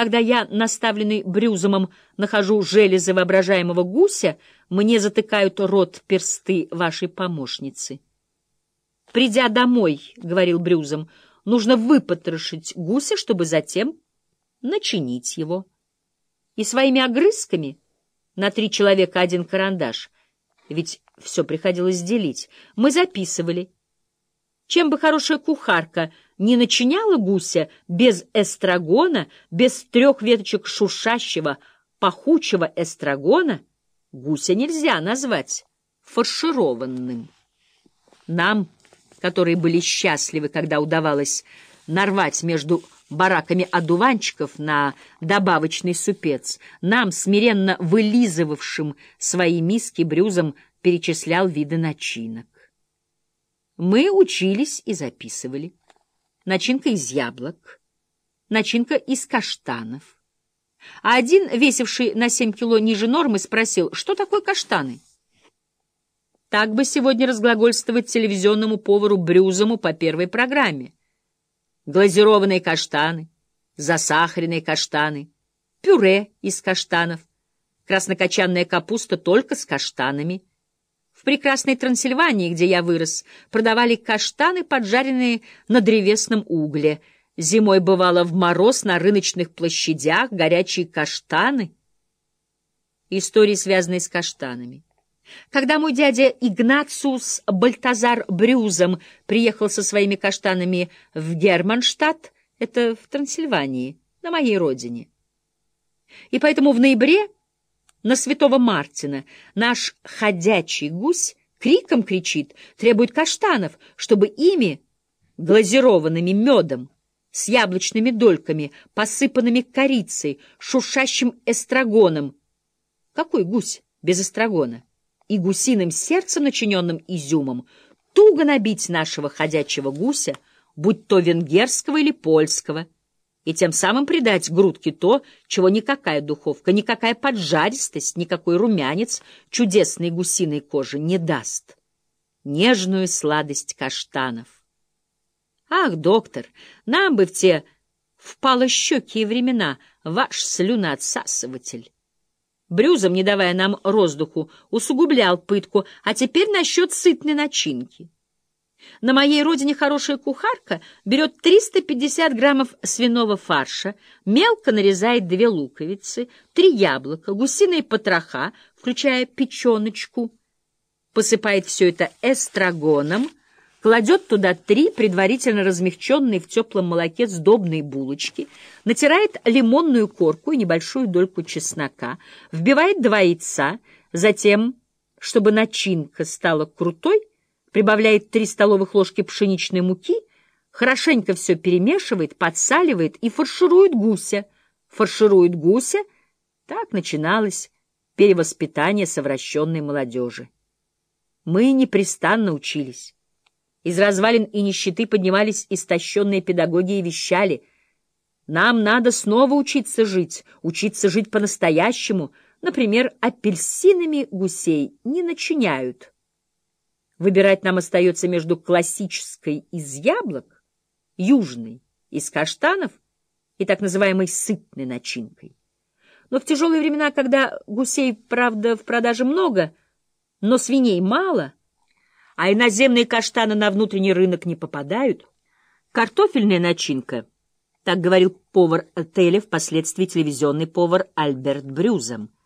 когда я, наставленный Брюзомом, нахожу железы воображаемого гуся, мне затыкают рот персты вашей помощницы. «Придя домой, — говорил Брюзом, — нужно выпотрошить гуся, чтобы затем начинить его. И своими огрызками на три человека один карандаш, ведь все приходилось делить, мы записывали. Чем бы хорошая кухарка не начиняла гуся без эстрагона, без трех веточек шуршащего, пахучего эстрагона, гуся нельзя назвать фаршированным. Нам, которые были счастливы, когда удавалось нарвать между бараками одуванчиков на добавочный супец, нам, смиренно вылизывавшим свои миски брюзом, перечислял виды начинок. Мы учились и записывали. Начинка из яблок, начинка из каштанов. А один, весивший на семь кило ниже нормы, спросил, что такое каштаны? Так бы сегодня разглагольствовать телевизионному повару Брюзому по первой программе. Глазированные каштаны, засахаренные каштаны, пюре из каштанов, краснокочанная капуста только с каштанами. В прекрасной Трансильвании, где я вырос, продавали каштаны, поджаренные на древесном угле. Зимой бывало в мороз на рыночных площадях горячие каштаны. Истории, связанные с каштанами. Когда мой дядя Игнациус Бальтазар Брюзом приехал со своими каштанами в Германштадт, это в Трансильвании, на моей родине. И поэтому в ноябре на Святого Мартина наш ходячий гусь криком кричит, требует каштанов, чтобы ими, глазированными медом, с яблочными дольками, посыпанными корицей, шуршащим эстрагоном. Какой гусь без эстрагона? и гусиным сердцем, начиненным изюмом, туго набить нашего ходячего гуся, будь то венгерского или польского, и тем самым придать грудке то, чего никакая духовка, никакая поджаристость, никакой румянец чудесной гусиной кожи не даст. Нежную сладость каштанов. Ах, доктор, нам бы в те впалощекие времена ваш слюноотсасыватель. Брюзом, не давая нам роздуху, усугублял пытку, а теперь насчет сытной начинки. На моей родине хорошая кухарка берет 350 граммов свиного фарша, мелко нарезает две луковицы, три яблока, гусиные потроха, включая печеночку, посыпает все это эстрагоном, кладет туда три предварительно размягченные в теплом молоке сдобные булочки, натирает лимонную корку и небольшую дольку чеснока, вбивает два яйца, затем, чтобы начинка стала крутой, прибавляет три столовых ложки пшеничной муки, хорошенько все перемешивает, подсаливает и фарширует гуся. Фарширует гуся. Так начиналось перевоспитание совращенной молодежи. Мы непрестанно учились. Из развалин и нищеты поднимались истощенные педагоги и вещали. Нам надо снова учиться жить, учиться жить по-настоящему. Например, апельсинами гусей не начиняют. Выбирать нам остается между классической из яблок, южной из каштанов и так называемой сытной начинкой. Но в тяжелые времена, когда гусей, правда, в продаже много, но свиней мало — а иноземные каштаны на внутренний рынок не попадают. Картофельная начинка, так говорил повар отеля, впоследствии телевизионный повар Альберт Брюзом —